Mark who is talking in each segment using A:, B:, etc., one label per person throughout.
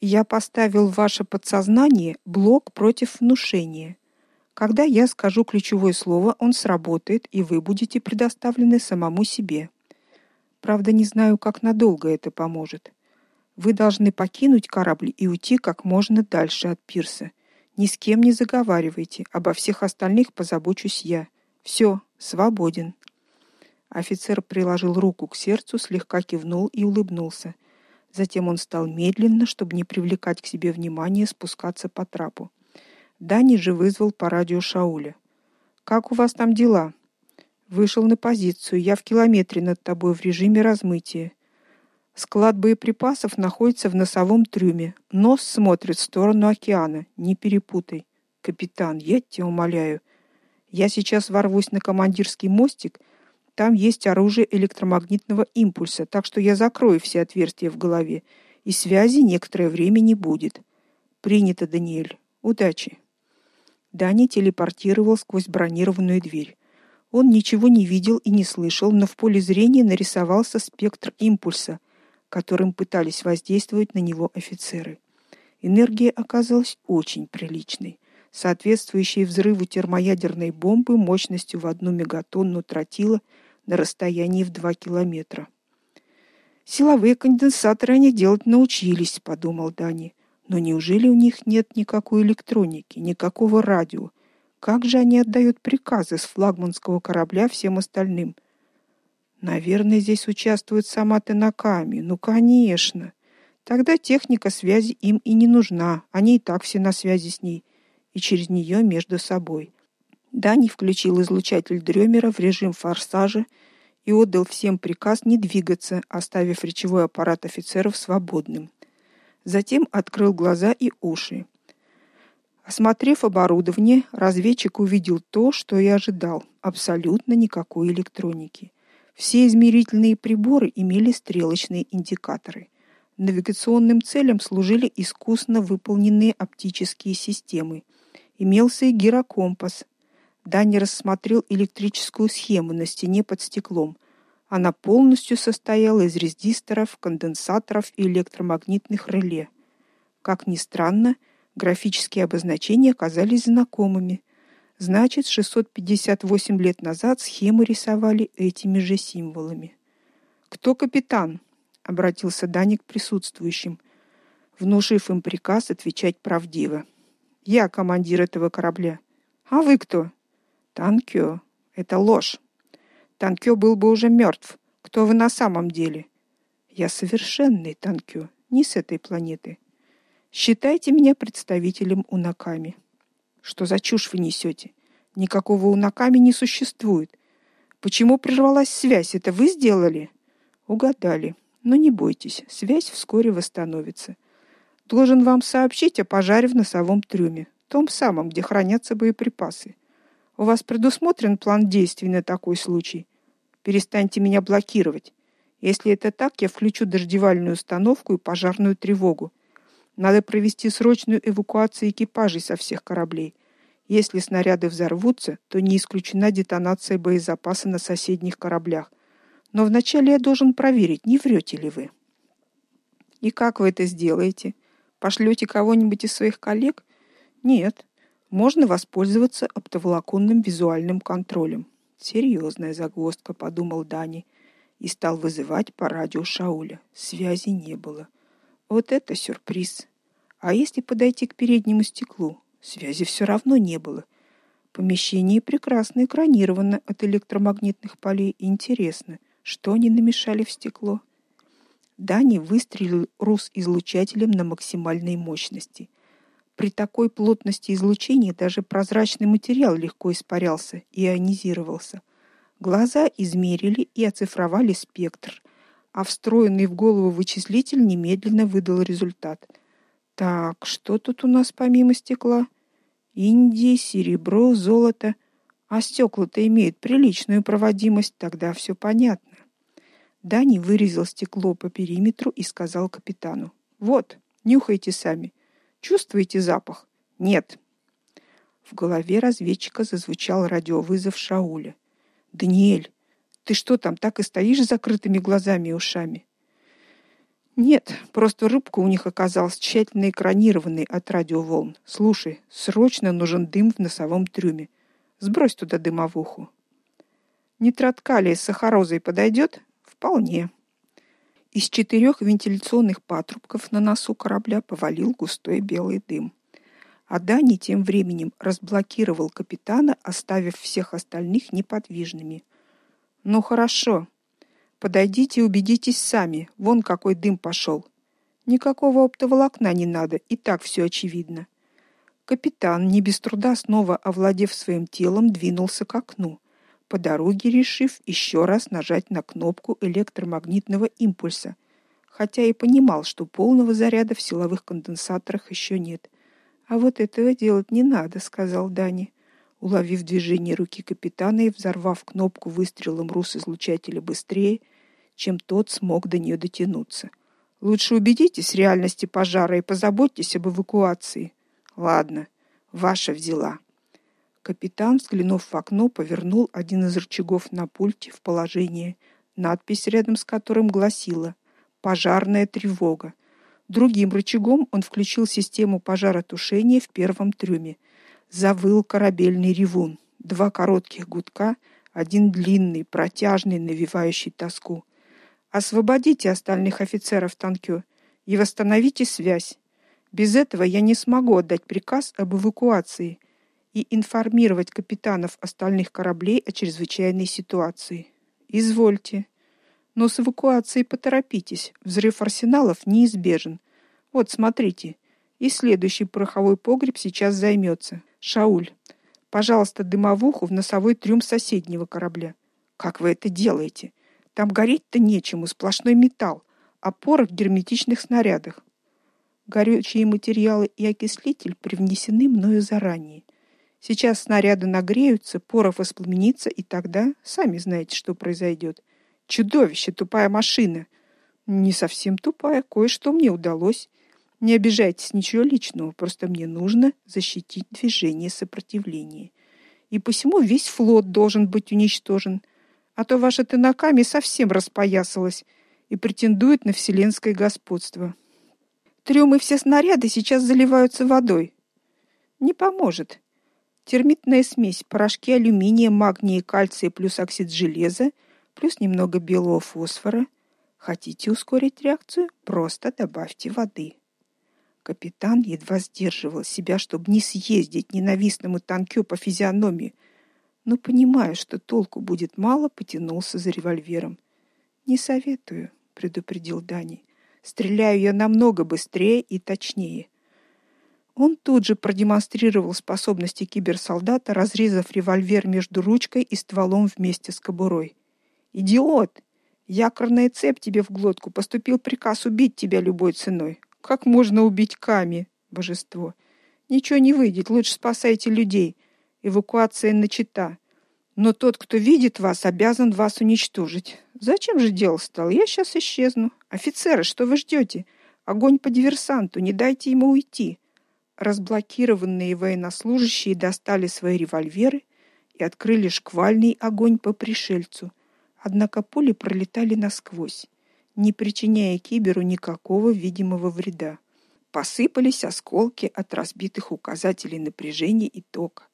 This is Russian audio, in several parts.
A: Я поставил в ваше подсознание блок против внушения. Когда я скажу ключевое слово, он сработает, и вы будете предоставлены самому себе. Правда, не знаю, как надолго это поможет. Вы должны покинуть корабль и уйти как можно дальше от пирса. Ни с кем не заговаривайте, обо всех остальных позабочусь я. Все, свободен. Офицер приложил руку к сердцу, слегка кивнул и улыбнулся. Затем он стал медленно, чтобы не привлекать к себе внимания, спускаться по трапу. Дани же вызвал по радио Шауля. Как у вас там дела? Вышел на позицию. Я в километре над тобой в режиме размытия. Склад боеприпасов находится в носовом трюме. Нос смотрит в сторону океана. Не перепутай. Капитан, я тебя умоляю. Я сейчас ворвусь на командирский мостик. Там есть оружие электромагнитного импульса, так что я закрою все отверстия в голове, и связи некоторое время не будет. Принято, Даниэль. Удачи. Дани телепортировал сквозь бронированную дверь. Он ничего не видел и не слышал, но в поле зрения нарисовался спектр импульса, которым пытались воздействовать на него офицеры. Энергия оказалась очень приличной, соответствующей взрыву термоядерной бомбы мощностью в одну мегатонну тротила на расстоянии в 2 километра. Силовые конденсаторы они делать научились, подумал Дани. Но неужели у них нет никакой электроники, никакого радио? Как же они отдают приказы с флагманского корабля всем остальным? Наверное, здесь участвует сама Тенаками. Ну, конечно. Тогда техника связи им и не нужна. Они и так все на связи с ней и через нее между собой. Дани включил излучатель Дрёмера в режим форсажа и отдал всем приказ не двигаться, оставив речевой аппарат офицеров свободным. Затем открыл глаза и уши. Осмотрев оборудование, разведчик увидел то, что и ожидал: абсолютно никакой электроники. Все измерительные приборы имели стрелочные индикаторы. Навигационным целям служили искусно выполненные оптические системы. Имелся и гирокомпас. Дани рассмотрел электрическую схему на стене под стеклом. Она полностью состояла из резисторов, конденсаторов и электромагнитных реле. Как ни странно, Графические обозначения оказались знакомыми. Значит, 658 лет назад схемы рисовали этими же символами. Кто капитан? обратился Даник к присутствующим, внушив им приказ отвечать правдиво. Я командир этого корабля. А вы кто? Танкё. Это ложь. Танкё был бы уже мертв. Кто вы на самом деле? Я совершенный Танкё, не с этой планеты. Считайте меня представителем Унаками. Что за чушь вы несете? Никакого Унаками не существует. Почему прервалась связь? Это вы сделали? Угадали. Но не бойтесь, связь вскоре восстановится. Должен вам сообщить о пожаре в носовом трюме, том самом, где хранятся боеприпасы. У вас предусмотрен план действий на такой случай. Перестаньте меня блокировать. Если это так, я включу дождевальную установку и пожарную тревогу. Надо провести срочную эвакуацию экипажей со всех кораблей. Если снаряды взорвутся, то не исключена детонация боезапаса на соседних кораблях. Но вначале я должен проверить, не врете ли вы. И как вы это сделаете? Пошлете кого-нибудь из своих коллег? Нет. Можно воспользоваться оптоволоконным визуальным контролем. Серьезная загвоздка, подумал Дани и стал вызывать по радио Шауля. Связи не было. Вот это сюрприз. А если подойти к переднему стеклу? Связи все равно не было. Помещение прекрасно экранировано от электромагнитных полей. Интересно, что они намешали в стекло? Дани выстрелил рус излучателем на максимальной мощности. При такой плотности излучения даже прозрачный материал легко испарялся и ионизировался. Глаза измерили и оцифровали спектр, а встроенный в голову вычислитель немедленно выдал результат – так, что тут у нас помимо стекла? Индий, серебро, золото. А стекла-то имеют приличную проводимость, тогда все понятно. Дани вырезал стекло по периметру и сказал капитану: "Вот, нюхайте сами. Чувствуете запах?" "Нет". В голове разведчика зазвучал радиовызов Шауля. "Даниэль, ты что там так и стоишь с закрытыми глазами и ушами?" Нет, просто рыбка у них оказалась тщательно экранированной от радиоволн. Слушай, срочно нужен дым в носовом трюме. Сбрось туда дымовуху. Нитрат калия с сахарозой подойдет? Вполне. Из четырех вентиляционных патрубков на носу корабля повалил густой белый дым. А Дани тем временем разблокировал капитана, оставив всех остальных неподвижными. Ну хорошо, Подойдите и убедитесь сами. Вон какой дым пошел. Никакого оптоволокна не надо, и так все очевидно. Капитан, не без труда снова овладев своим телом, двинулся к окну, по дороге решив еще раз нажать на кнопку электромагнитного импульса, хотя и понимал, что полного заряда в силовых конденсаторах еще нет. А вот этого делать не надо, сказал Дани уловив движение руки капитана и взорвав кнопку выстрелом рус излучателя быстрее, чем тот смог до нее дотянуться. Лучше убедитесь в реальности пожара и позаботьтесь об эвакуации. Ладно, ваша взяла. Капитан, взглянув в окно, повернул один из рычагов на пульте в положение, надпись рядом с которым гласила: "Пожарная тревога". Другим рычагом он включил систему пожаротушения в первом трюме завыл корабельный ревун. Два коротких гудка, один длинный, протяжный, навевающий тоску. Освободите остальных офицеров танкё и восстановите связь. Без этого я не смогу отдать приказ об эвакуации и информировать капитанов остальных кораблей о чрезвычайной ситуации. Извольте. Но с эвакуацией поторопитесь. Взрыв арсеналов неизбежен. Вот, смотрите. И следующий пороховой погреб сейчас займется. Шауль, пожалуйста, дымовуху в носовой трюм соседнего корабля. Как вы это делаете? Там гореть-то нечему, сплошной металл, а порох в герметичных снарядах. Горючие материалы и окислитель привнесены мною заранее. Сейчас снаряды нагреются, порох воспламенится, и тогда сами знаете, что произойдет. Чудовище, тупая машина. Не совсем тупая, кое-что мне удалось. Не обижайтесь, ничего личного, просто мне нужно защитить движение сопротивления. И посему весь флот должен быть уничтожен, а то ваша Тенаками совсем распоясалась и претендует на вселенское господство. Трюмы все снаряды сейчас заливаются водой. Не поможет. Термитная смесь порошки алюминия, магния, кальция плюс оксид железа плюс немного белого фосфора. Хотите ускорить реакцию? Просто добавьте воды. Капитан едва сдерживал себя, чтобы не съездить ненавистному танкю по физиономии, но понимая, что толку будет мало, потянулся за револьвером. Не советую, предупредил Дани. Стреляю я намного быстрее и точнее. Он тут же продемонстрировал способности киберсолдата, разрезав револьвер между ручкой и стволом вместе с кобурой. Идиот! Якорная цепь тебе в глотку, поступил приказ убить тебя любой ценой. Как можно убить Ками, божество? Ничего не выйдет, лучше спасайте людей. Эвакуация начата. Но тот, кто видит вас, обязан вас уничтожить. Зачем же дело стал? Я сейчас исчезну. Офицеры, что вы ждете? Огонь по диверсанту, не дайте ему уйти. Разблокированные военнослужащие достали свои револьверы и открыли шквальный огонь по пришельцу. Однако пули пролетали насквозь не причиняя киберу никакого видимого вреда. Посыпались осколки от разбитых указателей напряжения и тока,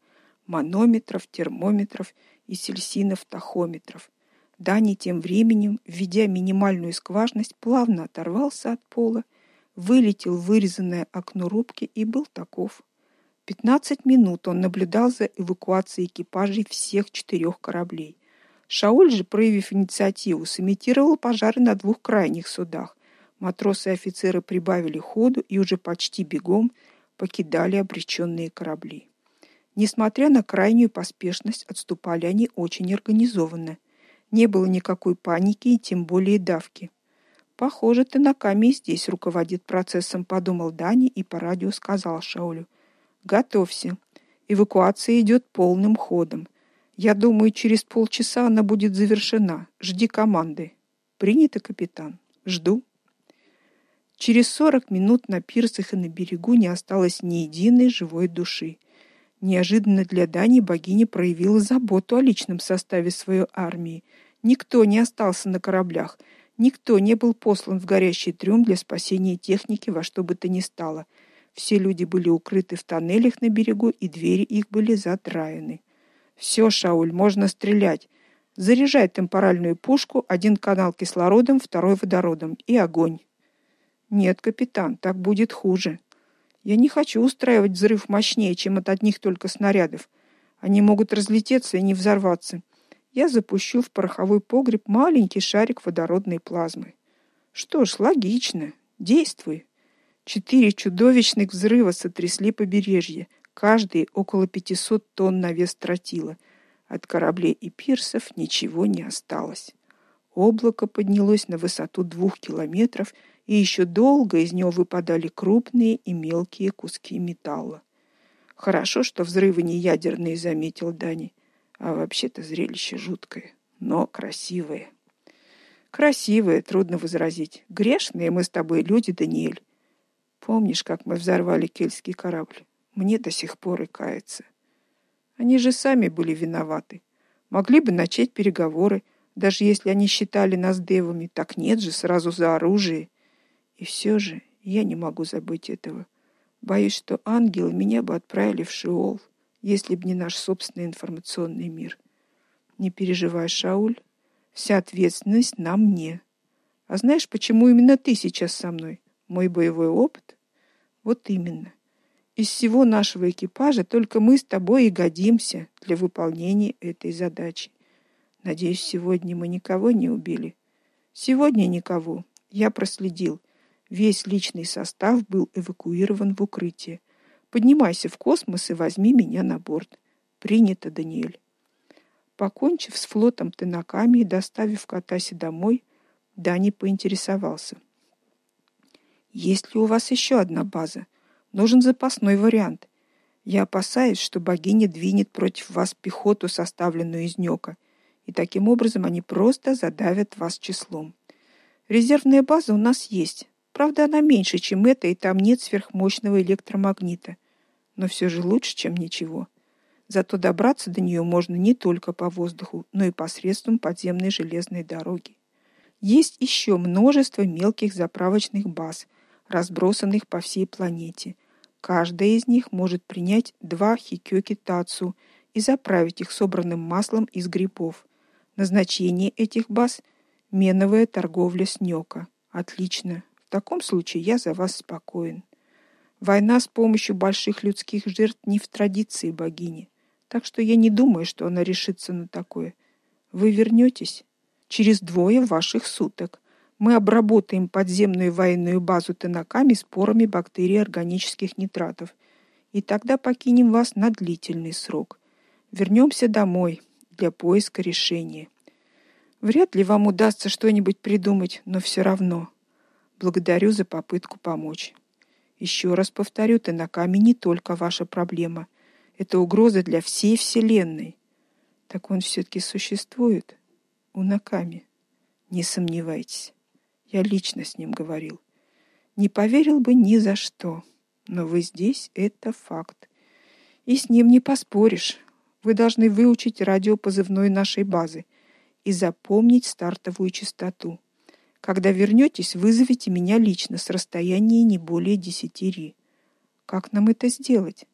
A: манометров, термометров и сельсинов-тахометров. Дани тем временем, введя минимальную скважность, плавно оторвался от пола, вылетел в вырезанное окно рубки и был таков. 15 минут он наблюдал за эвакуацией экипажей всех четырех кораблей. Шауль же, проявив инициативу, сымитировал пожары на двух крайних судах. Матросы и офицеры прибавили ходу и уже почти бегом покидали обреченные корабли. Несмотря на крайнюю поспешность, отступали они очень организованно. Не было никакой паники и тем более давки. Похоже, ты на Танаками здесь руководит процессом, подумал Дани и по радио сказал Шаулю: "Готовься. Эвакуация идет полным ходом. Я думаю, через полчаса она будет завершена. Жди команды. Принято, капитан. Жду. Через сорок минут на пирсах и на берегу не осталось ни единой живой души. Неожиданно для Дани богиня проявила заботу о личном составе своей армии. Никто не остался на кораблях, Никто не был послан в горящий трюм для спасения техники во что бы то ни стало. Все люди были укрыты в тоннелях на берегу, и двери их были затраены. Все, Шауль, можно стрелять. Заряжай темпоральную пушку, один канал кислородом, второй водородом и огонь. Нет, капитан, так будет хуже. Я не хочу устраивать взрыв мощнее, чем от одних только снарядов. Они могут разлететься и не взорваться я запущу в пороховой погреб маленький шарик водородной плазмы. Что ж, логично. Действуй. Четыре чудовищных взрыва сотрясли побережье, каждый около 500 тонн на вес тротила. От кораблей и пирсов ничего не осталось. Облако поднялось на высоту двух километров, и еще долго из него выпадали крупные и мелкие куски металла. Хорошо, что взрывы не ядерные, заметил Дани. А вообще-то зрелище жуткое, но красивое. Красивое, трудно возразить. Грешные мы с тобой люди, Даниэль. Помнишь, как мы взорвали кельтский корабль? Мне до сих пор и кается. Они же сами были виноваты. Могли бы начать переговоры, даже если они считали нас девами. Так нет же, сразу за оружие. И все же я не могу забыть этого. Боюсь, что ангелы меня бы отправили в Шеол если б не наш собственный информационный мир. Не переживай, Шауль, вся ответственность на мне. А знаешь, почему именно ты сейчас со мной? Мой боевой опыт? Вот именно. Из всего нашего экипажа только мы с тобой и годимся для выполнения этой задачи. Надеюсь, сегодня мы никого не убили. Сегодня никого. Я проследил. Весь личный состав был эвакуирован в укрытие. Поднимайся в космос и возьми меня на борт. Принято, Даниэль. Покончив с флотом Тенаками и доставив Катаси домой, Дани поинтересовался: "Есть ли у вас еще одна база? Нужен запасной вариант. Я опасаюсь, что богиня двинет против вас пехоту, составленную из нёка, и таким образом они просто задавят вас числом. Резервная база у нас есть. Правда, она меньше, чем эта, и там нет сверхмощного электромагнита но все же лучше, чем ничего. Зато добраться до нее можно не только по воздуху, но и посредством подземной железной дороги. Есть еще множество мелких заправочных баз, разбросанных по всей планете. Каждая из них может принять два хикёки тацу и заправить их собранным маслом из грибов. Назначение этих баз меновая торговля с нёка. Отлично. В таком случае я за вас спокоен. Война с помощью больших людских жертв не в традиции богини. Так что я не думаю, что она решится на такое. Вы вернетесь через двое ваших суток. Мы обработаем подземную военную базу Тенаками спорами бактерий органических нитратов. И тогда покинем вас на длительный срок. Вернемся домой для поиска решения. Вряд ли вам удастся что-нибудь придумать, но все равно благодарю за попытку помочь. Еще раз повторю, Танаками не только ваша проблема. Это угроза для всей вселенной. Так он все таки существует у Наками. Не сомневайтесь. Я лично с ним говорил. Не поверил бы ни за что. Но вы здесь это факт. И с ним не поспоришь. Вы должны выучить радиопозывной нашей базы и запомнить стартовую частоту. Когда вернетесь, вызовите меня лично с расстояния не более 10 ри. Как нам это сделать?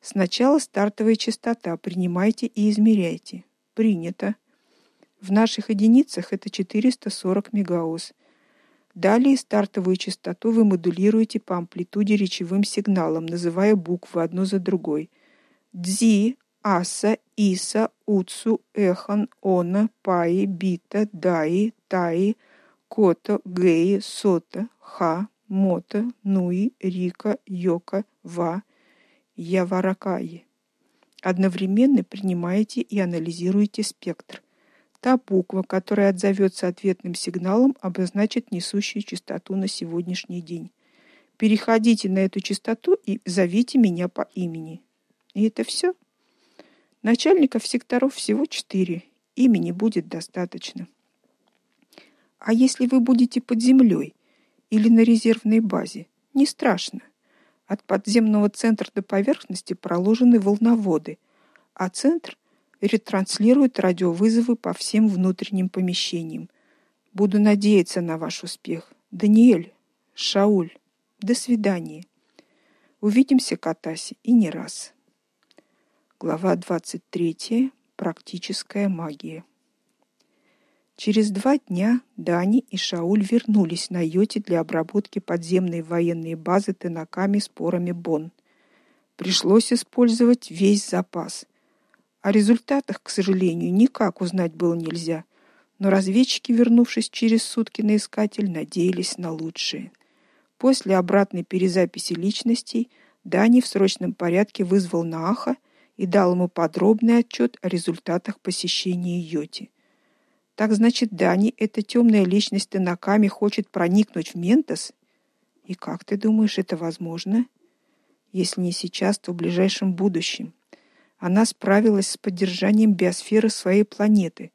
A: Сначала стартовая частота принимайте и измеряйте. Принято. В наших единицах это 440 мегаос. Далее стартовую частоту вы модулируете по амплитуде речевым сигналом, называя буквы одну за другой. Дзи, аса, иса, уцу, эхан, она, паи, бита, даи, таи, Кота, Геи, Сота, Ха, Мота, Нуи, Рика, Йока, Ва, Яваракаи. Одновременно принимаете и анализируете спектр. Та буква, которая отзовется ответным сигналом, обозначит несущую частоту на сегодняшний день. Переходите на эту частоту и зовите меня по имени. И это все. Начальников секторов всего четыре. Имени будет достаточно. А если вы будете под землей или на резервной базе, не страшно. От подземного центра до поверхности проложены волноводы, а центр ретранслирует радиовызовы по всем внутренним помещениям. Буду надеяться на ваш успех. Даниэль, Шауль, до свидания. Увидимся, Катаси, и не раз. Глава 23. Практическая магия. Через два дня Дани и Шауль вернулись на йоте для обработки подземной военной базы тынаками спорами Бон. Пришлось использовать весь запас. О результатах, к сожалению, никак узнать было нельзя, но разведчики, вернувшись через сутки на искатель, надеялись на лучшее. После обратной перезаписи личностей Дани в срочном порядке вызвал Нааха и дал ему подробный отчет о результатах посещения Йоти. Так значит, Дани, эта темная личность Танаками хочет проникнуть в Ментос? И как ты думаешь, это возможно? Если не сейчас, то в ближайшем будущем. Она справилась с поддержанием биосферы своей планеты.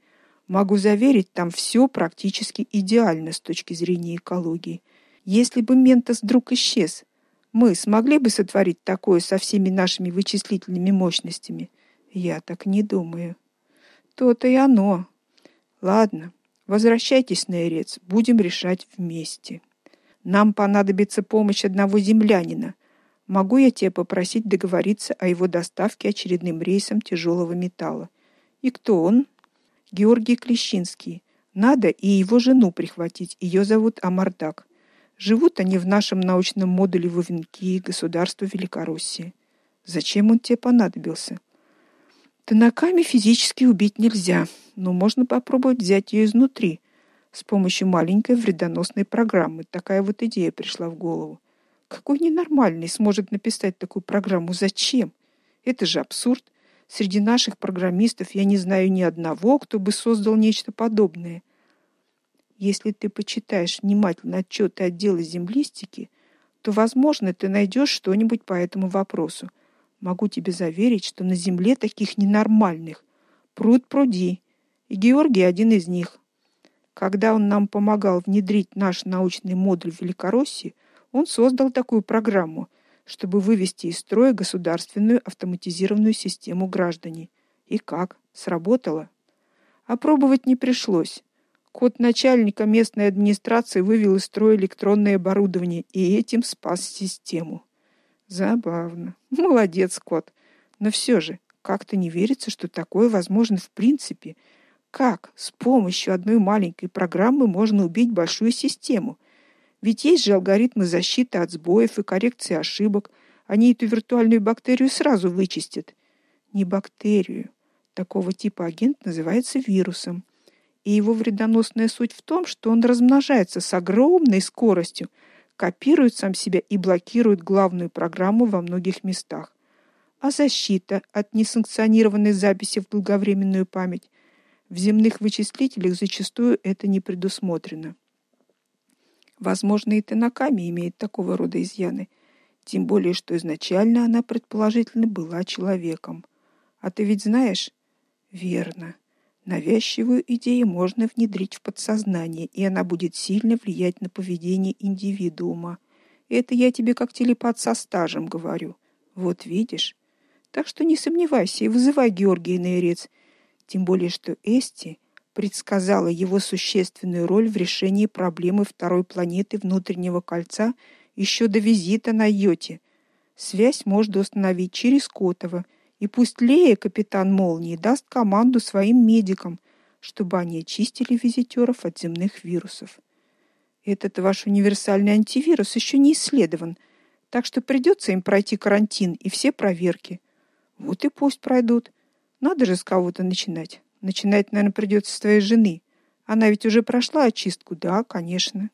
A: Могу заверить, там все практически идеально с точки зрения экологии. Если бы Ментос вдруг исчез, мы смогли бы сотворить такое со всеми нашими вычислительными мощностями? Я так не думаю. То-то и оно. Ладно, возвращайтесь на Эрец, будем решать вместе. Нам понадобится помощь одного землянина. Могу я тебя попросить договориться о его доставке очередным рейсом тяжелого металла? И кто он? Георгий Клещинский. Надо и его жену прихватить. Ее зовут Амардак. Живут они в нашем научном модуле в Увенки, государство Великороссии. Зачем он тебе понадобился? Танаками физически убить нельзя, но можно попробовать взять ее изнутри с помощью маленькой вредоносной программы. Такая вот идея пришла в голову. Какой ненормальный сможет написать такую программу? Зачем? Это же абсурд. Среди наших программистов я не знаю ни одного, кто бы создал нечто подобное. Если ты почитаешь внимательно отчеты отдела землистики, то, возможно, ты найдешь что-нибудь по этому вопросу. Могу тебе заверить, что на земле таких ненормальных пруд пруди, и Георгий один из них. Когда он нам помогал внедрить наш научный модуль в Великороссии, он создал такую программу, чтобы вывести из строя государственную автоматизированную систему граждане. И как? Сработало? Опробовать не пришлось. Кот начальника местной администрации вывел из строя электронное оборудование и этим спас систему. Забавно. Молодец, кот. Но все же, как-то не верится, что такое возможно в принципе. Как с помощью одной маленькой программы можно убить большую систему? Ведь есть же алгоритмы защиты от сбоев и коррекции ошибок. Они эту виртуальную бактерию сразу вычистят. Не бактерию. Такого типа агент называется вирусом. И его вредоносная суть в том, что он размножается с огромной скоростью, копирует сам себя и блокирует главную программу во многих местах. А защита от несанкционированной записи в долговременную память в земных вычислителях зачастую это не предусмотрено. Возможно, и Танаками имеет такого рода изъяны, тем более что изначально она предположительно была человеком. А ты ведь знаешь? Верно. Навязчивую идею можно внедрить в подсознание, и она будет сильно влиять на поведение индивидуума. Это я тебе как телепат со стажем говорю. Вот видишь? Так что не сомневайся и вызывай Георгия Нейрец. Тем более что Эсти предсказала его существенную роль в решении проблемы второй планеты внутреннего кольца еще до визита на Йоте. Связь можно установить через Котова – и пусть Лея, капитан Молнии, даст команду своим медикам, чтобы они очистили визитеров от земных вирусов. Этот ваш универсальный антивирус еще не исследован, так что придется им пройти карантин и все проверки. Вот и пусть пройдут. Надо же с кого-то начинать. Начинать, наверное, придется с твоей жены. Она ведь уже прошла очистку, да, конечно.